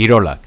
Kirolak.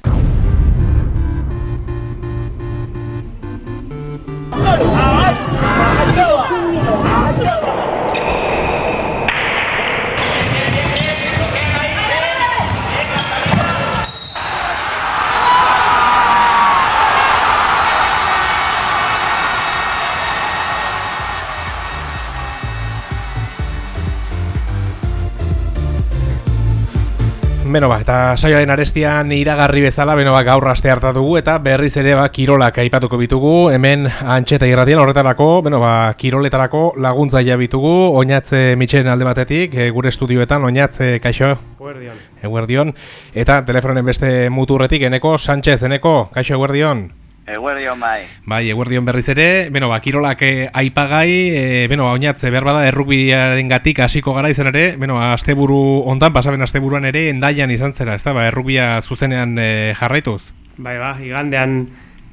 Beno ba, eta saioaren arestian iragarri bezala, beno ba, gaur aste harta dugu, eta berriz ere ba, kirolak aipatuko bitugu, hemen antxeta irratian horretarako, beno ba, kiroletarako laguntza bitugu, oinatze mitxeren alde batetik, e, gure estudioetan, oinatze, kaixo? Eguerdion. Eguerdion. Eta telefonen beste muturretik, eneko, Sánchez, eneko, kaixo, eguerdion? Eguerdion bai. Bai, eguerdion berriz ere, beno, ba, kirolak eh, aipagai, e, beno, oinatze, behar bada, errukbidiaren gatik hasiko gara izan ere, beno, asteburu ontan, pasaben asteburuan ere, endaian izan zera, ez da, ba, errukbia zuzenean e, jarraituz? Bai, ba, igandean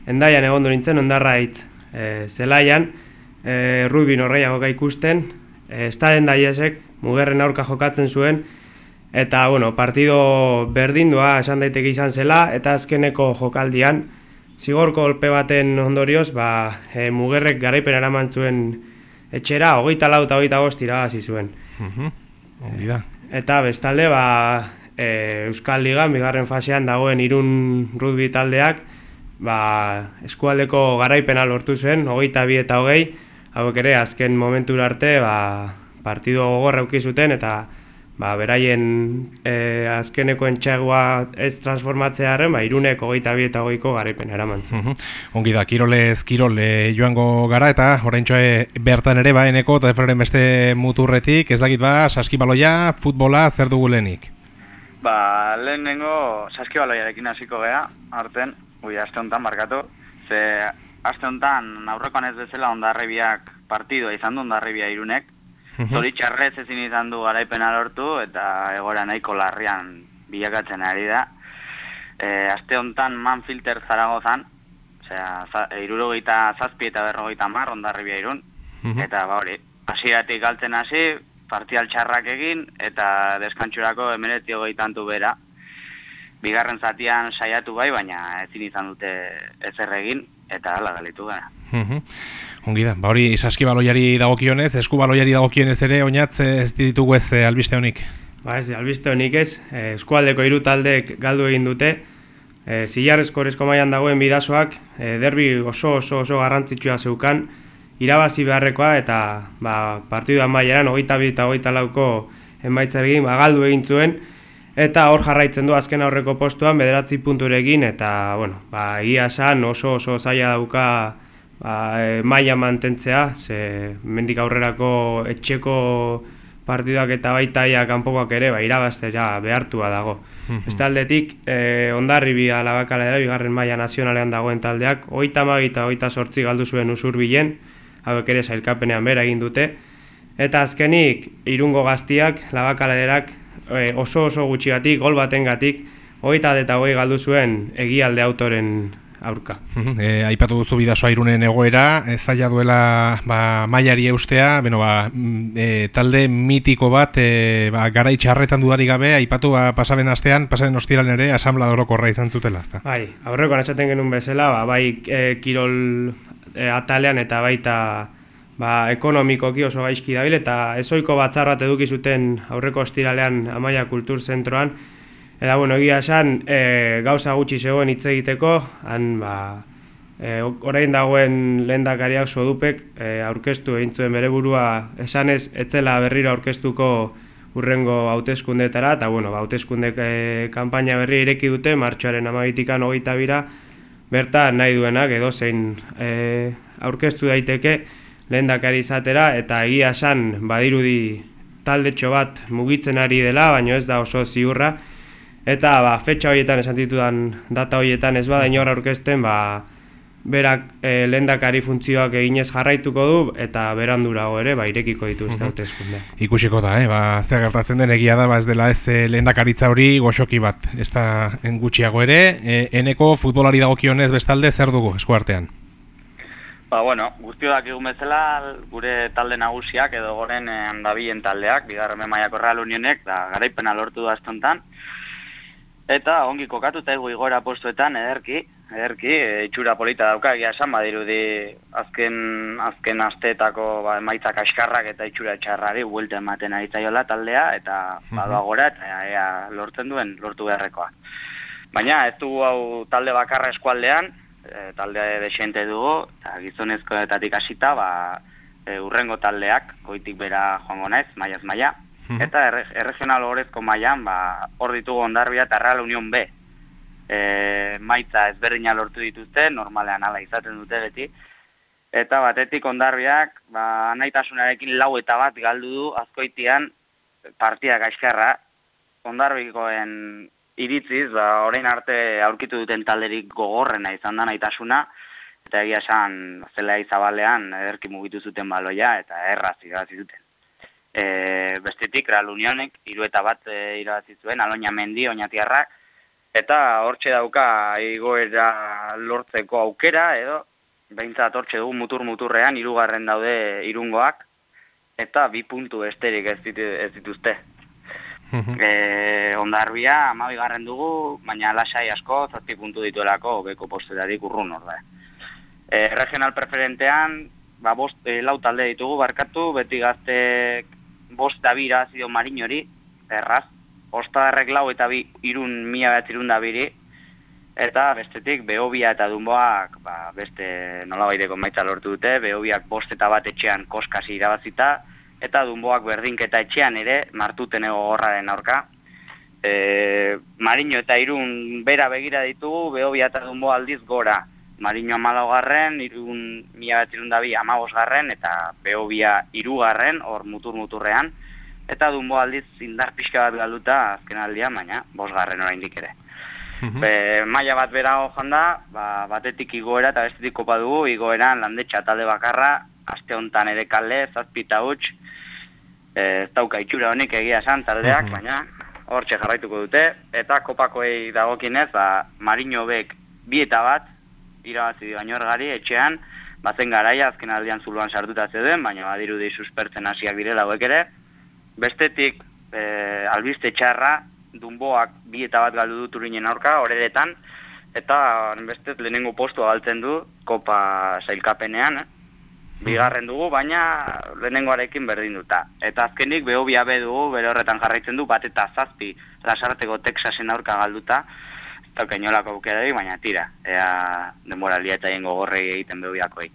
endaian egon nintzen, ondarra hitz, e, zelaian, e, rugbi norreiago ikusten, e, estaden daiesek, mugerren aurka jokatzen zuen, eta, bueno, partido berdindua esan daiteke izan zela, eta azkeneko jokaldian, Zigor kolpe baten ondorioz, ba, e, mugerrek garaipen eraman zuen etxera, hogeita lau eta hogeita gost iragazi zuen. Uh Eta bestalde, ba, e, Euskal Liga, bigarren fasean dagoen irun rugby taldeak, ba, eskualdeko garaipena lortu zuen, hogeita bi eta hogei, hauek ere, azken momentura arte, ba, partidu gogorra zuten eta ba, beraien e, azkeneko entxegua ez transformatzearen, ba, irunek hogeita bi eta hogeiko garaipen eramantzu. Uh Ongi da, kirolez, kirole joango gara, eta horrein bertan ere, ba, eneko, eta eferen beste muturretik, ez dakit ba, saskibaloia, futbola, zer dugu lehenik? Ba, lehen nengo saskibaloiarekin hasiko gea, harten, ui, aste honetan markatu, ze aste honetan aurrekoan ez bezala ondarribiak partidua izan du ondarribia irunek, Zoritxarrez ezin izan du garaipena lortu eta egora nahiko larrian bilakatzen ari da. E, aste honetan man filter zaragozan, osea, irurogeita zazpi eta berrogeita mar, ondarribia irun, eta ba hori, hasieratik galtzen hasi, partial txarrak egin, eta deskantxurako emeretio gehitantu bera. Bigarren zatian saiatu bai, baina ezin izan dute ezer egin, eta hala galitu gara. Ongi da, ba hori saskibaloiari dagokionez, eskubaloiari dagokionez ere, oinatz ez ditugu ez eh, albiste honik? Ba ez, albiste honik ez, eh, eskualdeko hiru taldeek galdu egin dute, eh, zilarrezko horrezko maian dagoen bidazoak, eh, derbi oso oso oso garrantzitsua zeukan, irabazi beharrekoa eta ba, partiduan maieran, hogeita bi eta hogeita lauko ba, galdu egin zuen, eta hor jarraitzen du azken aurreko postuan, bederatzi punturekin, eta, bueno, ba, egia esan oso oso zaila dauka, ba, e, maila mantentzea, ze mendik aurrerako etxeko partiduak eta baitaia kanpokoak ere, ba, irabaztera behartua dago. Mm -hmm. aldetik, e, ondarri bi alabakalera, bigarren maila nazionalean dagoen taldeak, oita magita, oita sortzi galdu zuen usur bilen, hauek ere zailkapenean bera egin dute, eta azkenik, irungo gaztiak, labakalerak, e, oso oso gutxigatik, gol baten gatik, oita eta hoi galdu zuen egialde autoren aurka. E, aipatu duzu bidasoa irunen egoera, ez zaila duela ba, mailari eustea, beno, ba, e, talde mitiko bat, e, ba, gara itxarretan dudari gabe, aipatu ba, pasaben astean, pasaben ostiran ere, asamla dorokorra izan zutela, ezta? Bai, aurreko anatxaten genuen bezala, ba, bai e, kirol e, atalean eta baita ba, ekonomikoki oso gaizki dabil, eta ezoiko batzarrat eduki zuten aurreko ostiralean Amaia Kultur Zentroan, Eta, bueno, egia esan, e, gauza gutxi zegoen hitz egiteko, han, ba, e, orain dagoen lehen dakariak sodupek e, aurkeztu egin zuen bere burua esanez, etzela berriro aurkeztuko urrengo hauteskundetara eta, bueno, ba, hauteskundek e, kanpaina berri ireki dute, martxoaren amabitikan hogeita bira, bertan nahi duenak edo zein e, aurkeztu daiteke lehen dakari izatera, eta egia esan, badirudi taldetxo bat mugitzen ari dela, baina ez da oso ziurra, Eta ba, fetxa horietan esan ditudan data horietan ez bada inor aurkezten, ba, berak e, lehendakari funtzioak eginez jarraituko du eta berandurago ere ba irekiko dituzte hauteskunde. Ikusiko da, eh, ba ze gertatzen den egia da, ba ez dela ez eh, lehendakaritza hori goxoki bat. Ez da gutxiago ere, e, eneko futbolari dagokionez bestalde zer dugu eskuartean. Ba, bueno, guztio egun bezala gure talde nagusiak edo goren handabien taldeak, bigarren mailako Real Unionek da garaipena lortu da estontan. Eta ongi kokatuta egu igora postuetan, ederki, ederki, e, itxura polita dauka, egia esan, badirudi azken, azken asteetako ba, emaitzak askarrak eta itxura txarrari buelte ematen ari zaiola taldea, eta badoa gora, eta ea, lortzen duen, lortu beharrekoa. Baina ez dugu hau talde bakarra eskualdean, e, talde desente dugu, eta gizonezkoetatik hasita, ba, e, urrengo taldeak, goitik bera joango naiz, maiaz maia, Mhm. eta erre, erregional horrezko mailan ba, hor ditugu ondarbia eta Real Union B. E, maitza ezberdina lortu dituzte, normalean hala izaten dute beti. Eta batetik ondarbiak, ba, naitasunarekin lau eta bat galdu du azkoitian partia gaizkarra. Ondarbikoen iritziz, ba, orain arte aurkitu duten talderik gogorrena izan da naitasuna, eta egia esan zela izabalean ederki mugitu zuten baloia eta erraz irabazi zuten. E, bestetik, Real Unionek, hiru eta bat e, irabazi zuen, Aloña Mendi, Oñatiarrak, eta hortxe dauka igoera lortzeko aukera, edo, behintzat hortxe dugu mutur-muturrean, hirugarren daude irungoak, eta bi puntu esterik ez, ditu, ez dituzte. Mhm. E, ondarbia, amabigarren dugu, baina lasai asko, zazpi puntu dituelako, beko postetarik urrun hor da. E, regional preferentean, ba, bost, e, lau talde ditugu, barkatu, beti gaztek bost da bira zido marinori, erraz, ostadarrek lau eta bi irun mila bat irun da biri, eta bestetik behobia eta dunboak ba, beste nolabaiteko maitza lortu dute, behobiak bost eta bat etxean koskasi irabazita, eta dunboak berdinketa etxean ere, martuten horraren aurka. E, Marino eta irun bera begira ditugu, behobia eta dunbo aldiz gora. Marino amalagarren, irun mila bat irun da bi garren, eta behobia irugarren, hor mutur-muturrean, eta dunbo aldiz indar pixka bat galduta azken aldian, baina bosgarren oraindik ere. Mhm. Be, maila bat bera joan da, ba, batetik igoera eta bestetik kopa dugu, igoeran landetxa talde bakarra, aste honetan ere kalde, zazpita huts, e, ez dauka itxura honik egia esan taldeak, Mhm. baina hortxe jarraituko dute, eta kopakoei dagokinez, ba, Marino bek bi eta bat, irabazi dio gari etxean, bazen garaia azken aldian zuluan sartuta zeuden, baina badirudi suspertzen hasiak direla hauek ere. Bestetik, e, albiste txarra, dunboak bi eta bat galdu du turinen aurka, horeretan, eta beste lehenengo postua galtzen du, kopa sailkapenean, eh? Bigarren dugu, baina lehenengoarekin berdin duta. Eta azkenik behobia be dugu, bere horretan jarraitzen du, bat eta zazpi lasarteko Texasen aurka galduta, ez dauka inolako aukerarik, baina tira, ea denboralia eta jengo gorrei egiten behobiakoei.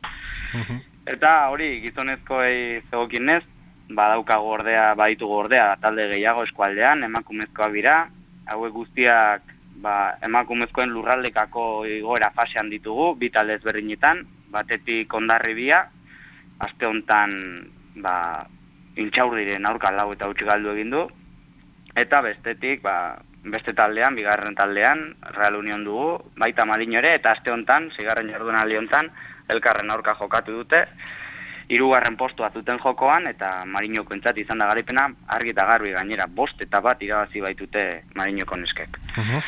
Mhm. Eta hori gizonezkoei zegokinez, badaukagu ordea, baditu ordea talde gehiago eskualdean, emakumezkoak dira, hauek guztiak ba, emakumezkoen lurraldekako igoera fasean ditugu, bi talde ezberdinetan, batetik ondarribia, aste hontan ba, intxaurdiren aurka lau eta utzi galdu egin du, eta bestetik, ba, beste taldean, bigarren taldean, Real Union dugu, baita Marino ere, eta aste hontan, zigarren jardunaldi hontan, elkarren aurka jokatu dute, hirugarren postua zuten jokoan, eta Marinoko entzat izan da garipena, argi eta garbi gainera, bost eta bat irabazi baitute Marinoko neskek. Mhm.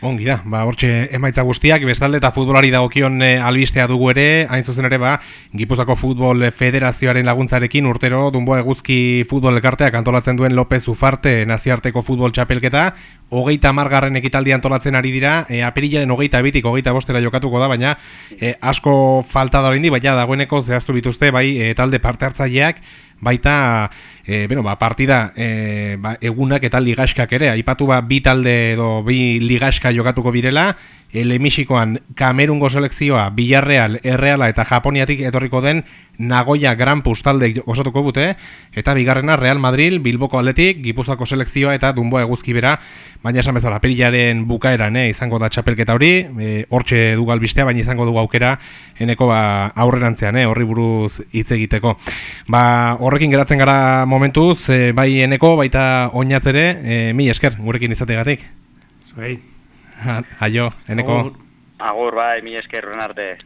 Ongi da, ba, hortxe emaitza guztiak, bestalde eta futbolari dagokion e, albistea dugu ere, hain zuzen ere, ba, Gipuzako Futbol Federazioaren laguntzarekin urtero Dunbo Eguzki Futbol Elkarteak antolatzen duen López Ufarte naziarteko futbol txapelketa, hogeita margarren ekitaldi antolatzen ari dira, e, apirilaren hogeita bitik hogeita bostera jokatuko da, baina e, asko falta da horindi, baina dagoeneko zehaztu bituzte, bai, e, talde parte hartzaileak, baita e, bueno, ba, partida e, ba, egunak eta ligaskak ere, aipatu ba, bi talde edo bi ligaska jokatuko birela, ele Mexikoan Kamerungo selekzioa, Villarreal, Erreala eta Japoniatik etorriko den Nagoya Gran Pus talde osatuko dute, eta bigarrena Real Madrid, Bilboko Atletik, Gipuzkoako selekzioa eta Dunboa eguzki bera, baina esan bezala perilaren bukaeran eh, izango da txapelketa hori, e, hortxe dugu albistea, baina izango dugu aukera eneko ba, aurrerantzean, eh, horri buruz hitz egiteko. Ba, horrekin geratzen gara momentuz, e, bai eneko, baita oinatzere, e, mi esker, gurekin izategatik. Zuei. Aio, eneko. Agur. Agur, bai, mi eskerren arte.